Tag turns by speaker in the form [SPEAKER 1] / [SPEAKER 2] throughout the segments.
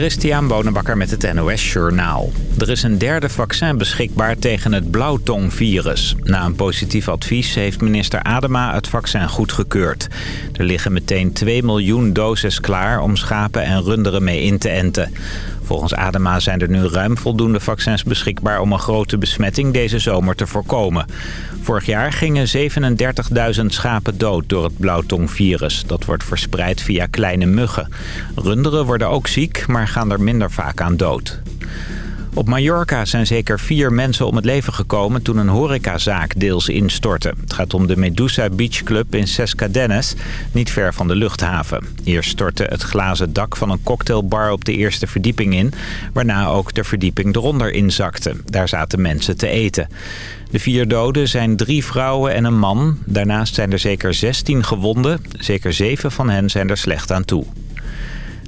[SPEAKER 1] Christian Bonenbakker met het NOS Journaal. Er is een derde vaccin beschikbaar tegen het blauwtongvirus. Na een positief advies heeft minister Adema het vaccin goedgekeurd. Er liggen meteen 2 miljoen doses klaar om schapen en runderen mee in te enten. Volgens Adema zijn er nu ruim voldoende vaccins beschikbaar om een grote besmetting deze zomer te voorkomen. Vorig jaar gingen 37.000 schapen dood door het blauwtongvirus. Dat wordt verspreid via kleine muggen. Runderen worden ook ziek, maar gaan er minder vaak aan dood. Op Mallorca zijn zeker vier mensen om het leven gekomen toen een horecazaak deels instortte. Het gaat om de Medusa Beach Club in Sescadenes, niet ver van de luchthaven. Eerst stortte het glazen dak van een cocktailbar op de eerste verdieping in, waarna ook de verdieping eronder inzakte. Daar zaten mensen te eten. De vier doden zijn drie vrouwen en een man. Daarnaast zijn er zeker 16 gewonden. Zeker zeven van hen zijn er slecht aan toe.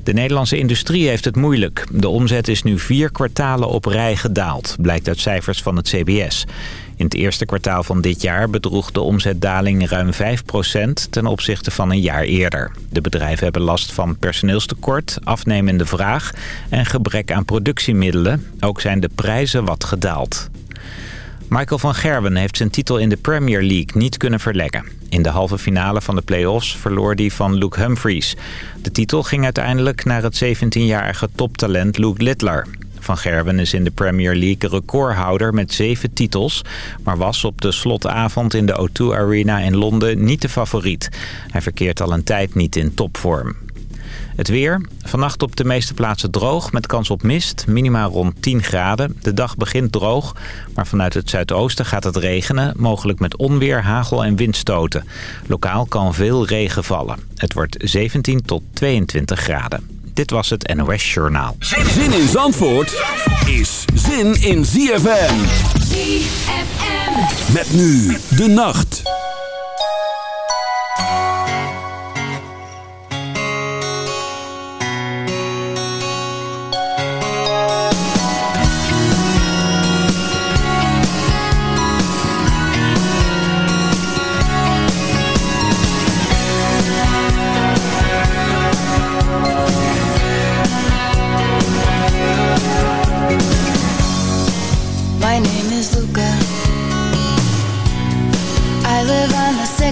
[SPEAKER 1] De Nederlandse industrie heeft het moeilijk. De omzet is nu vier kwartalen op rij gedaald, blijkt uit cijfers van het CBS. In het eerste kwartaal van dit jaar bedroeg de omzetdaling ruim 5% ten opzichte van een jaar eerder. De bedrijven hebben last van personeelstekort, afnemende vraag en gebrek aan productiemiddelen. Ook zijn de prijzen wat gedaald. Michael van Gerwen heeft zijn titel in de Premier League niet kunnen verleggen. In de halve finale van de play-offs verloor hij van Luke Humphries. De titel ging uiteindelijk naar het 17-jarige toptalent Luke Littler. Van Gerwen is in de Premier League recordhouder met zeven titels... maar was op de slotavond in de O2 Arena in Londen niet de favoriet. Hij verkeert al een tijd niet in topvorm. Het weer. Vannacht op de meeste plaatsen droog met kans op mist. Minimaal rond 10 graden. De dag begint droog, maar vanuit het zuidoosten gaat het regenen. Mogelijk met onweer, hagel en windstoten. Lokaal kan veel regen vallen. Het wordt 17 tot 22 graden. Dit was het NOS Journaal.
[SPEAKER 2] Zin in Zandvoort is zin in ZFM. ZFM. Met nu de nacht.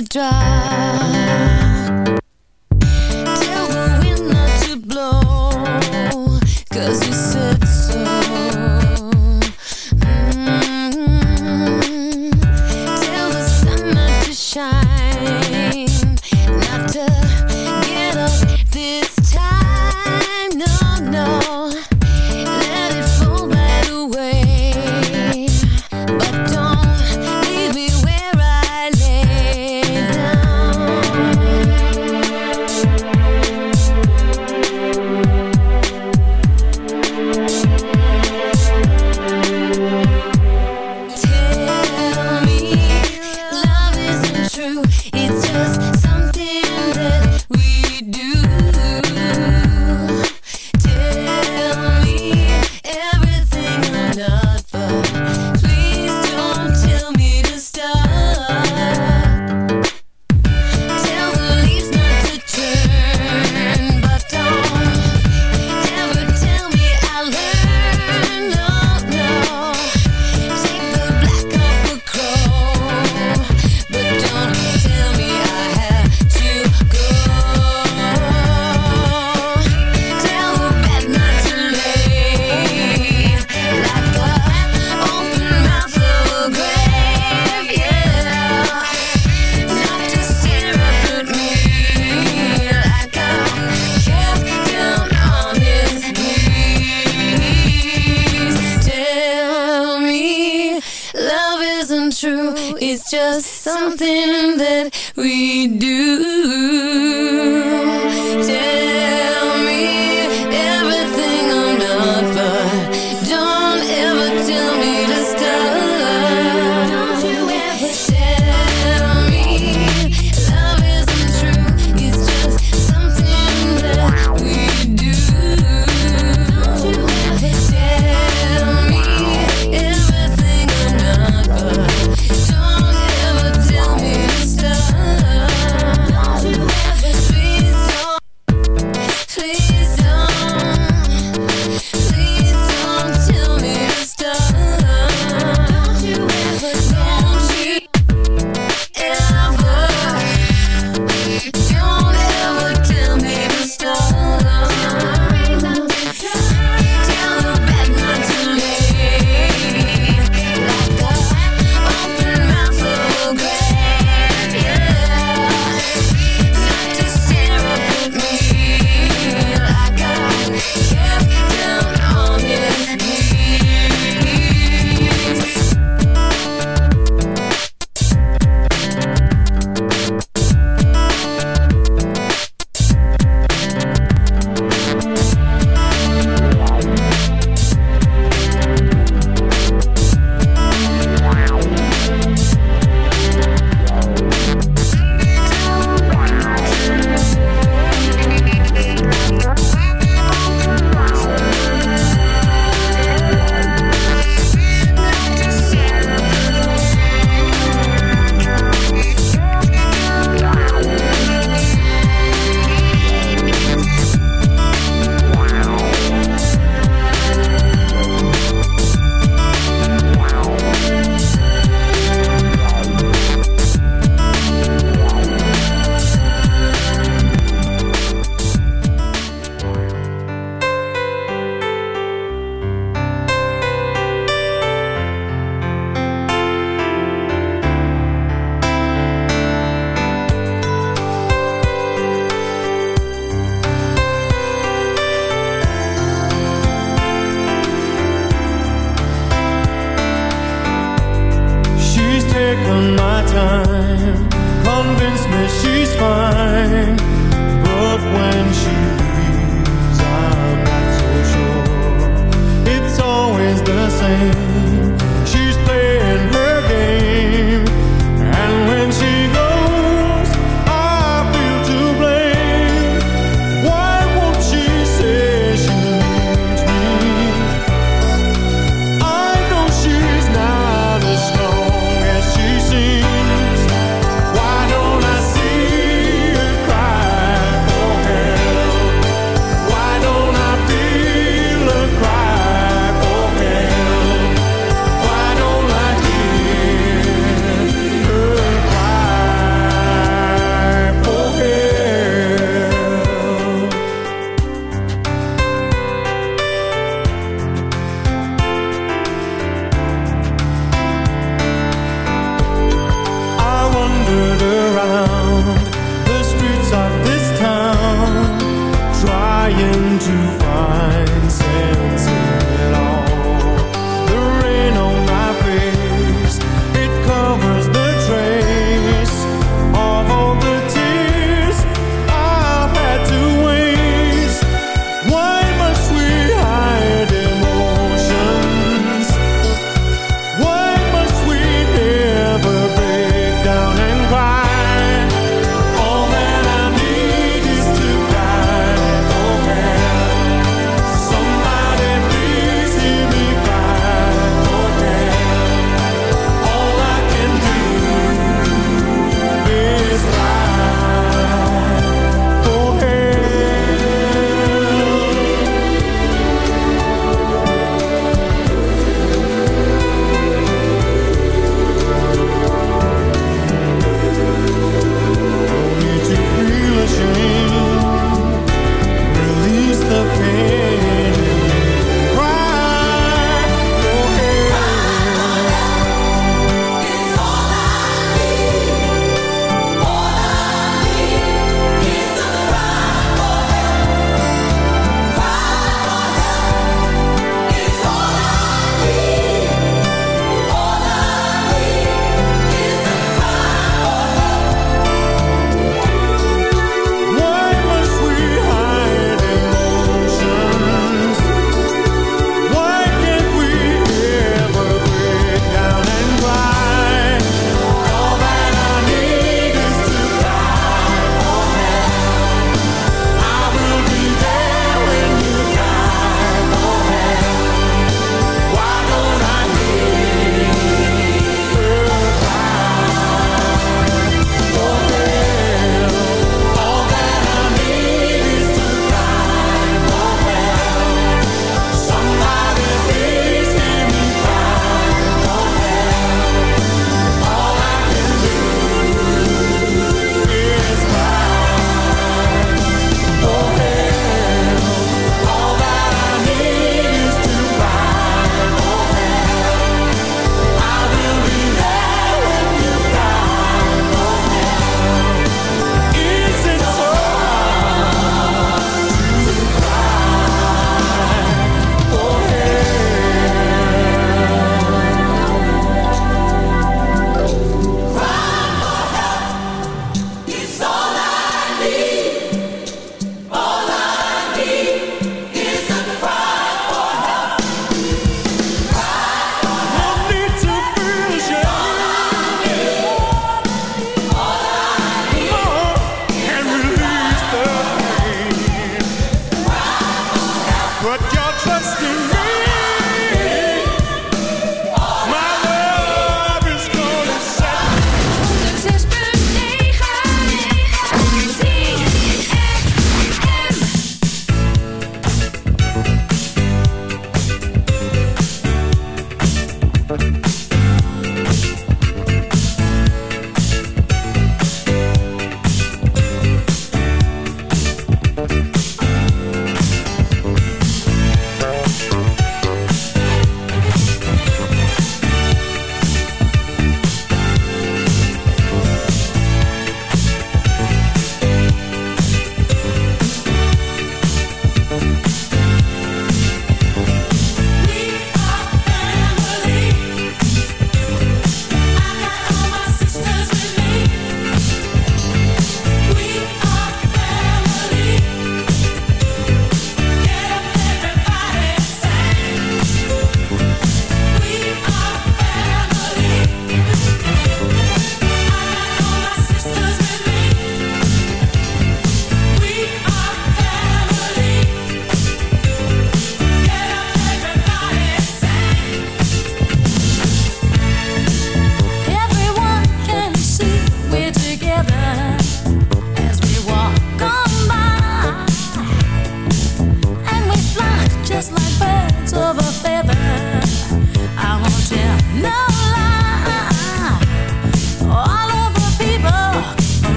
[SPEAKER 3] the
[SPEAKER 4] drive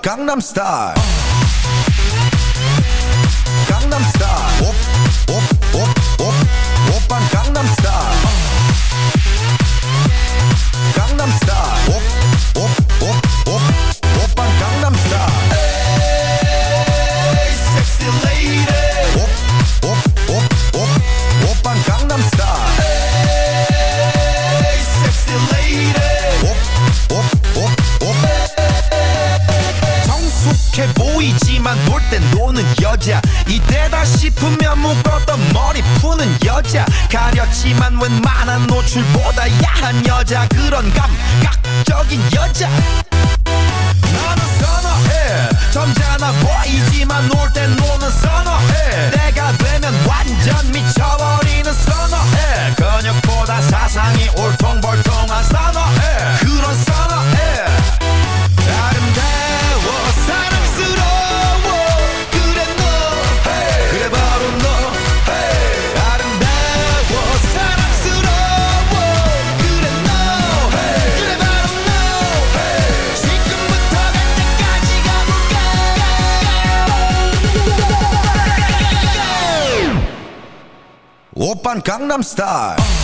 [SPEAKER 5] Gangnam Style. 그런 감각적인 여자. I'm
[SPEAKER 4] star.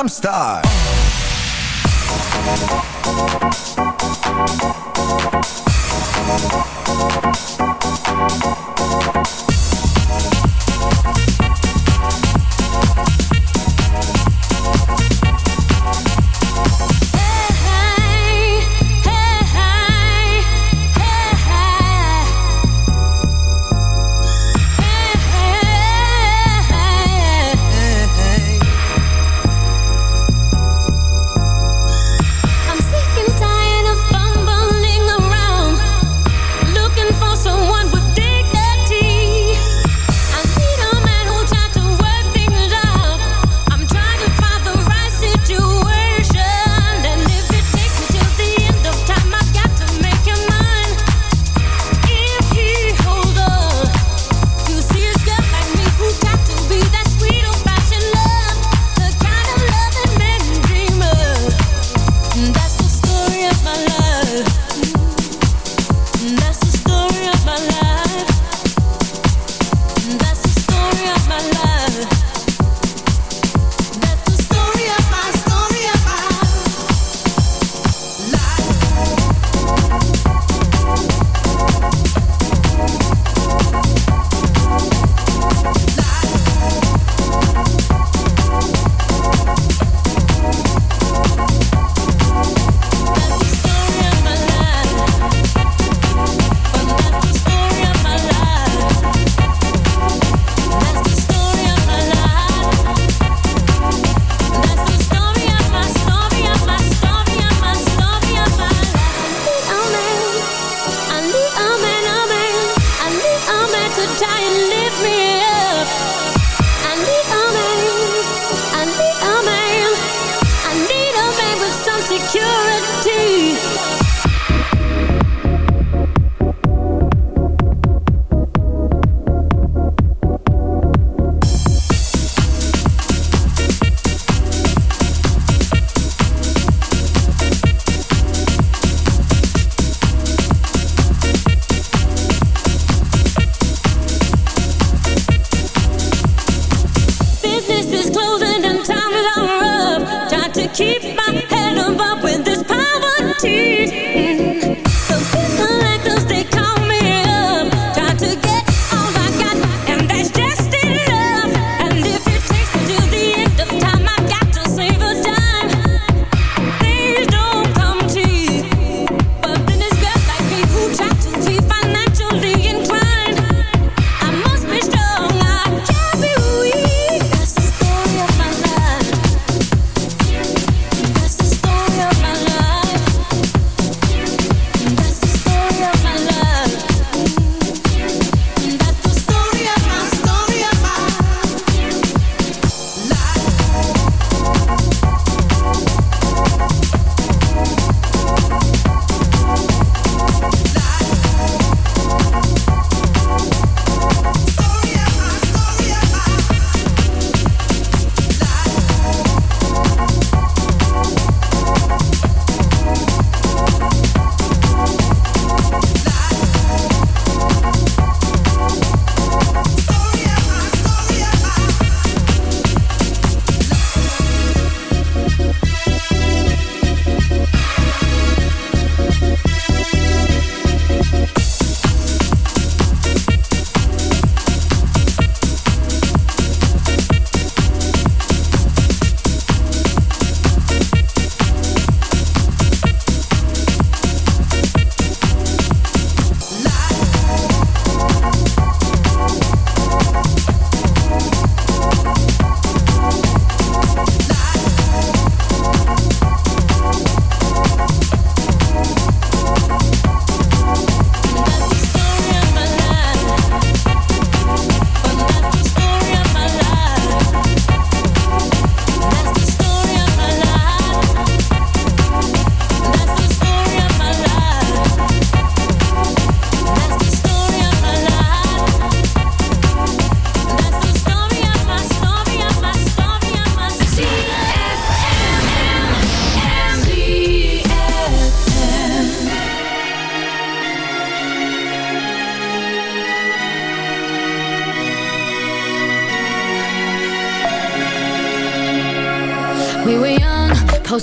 [SPEAKER 4] I'm star.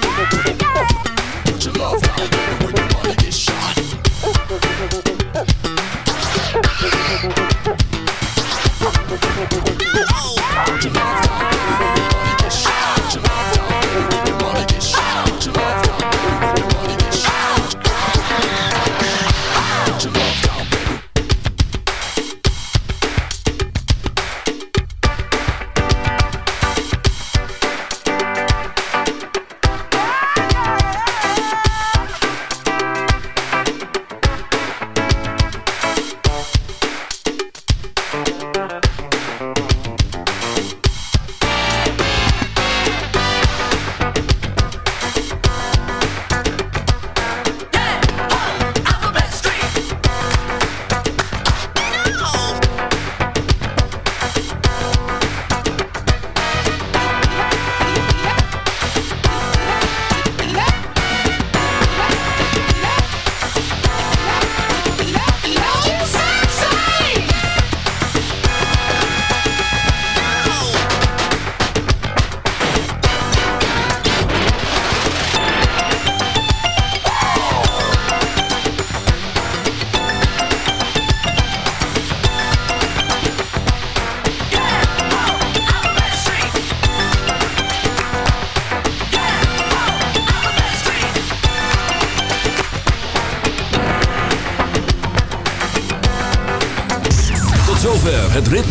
[SPEAKER 6] go,
[SPEAKER 5] go.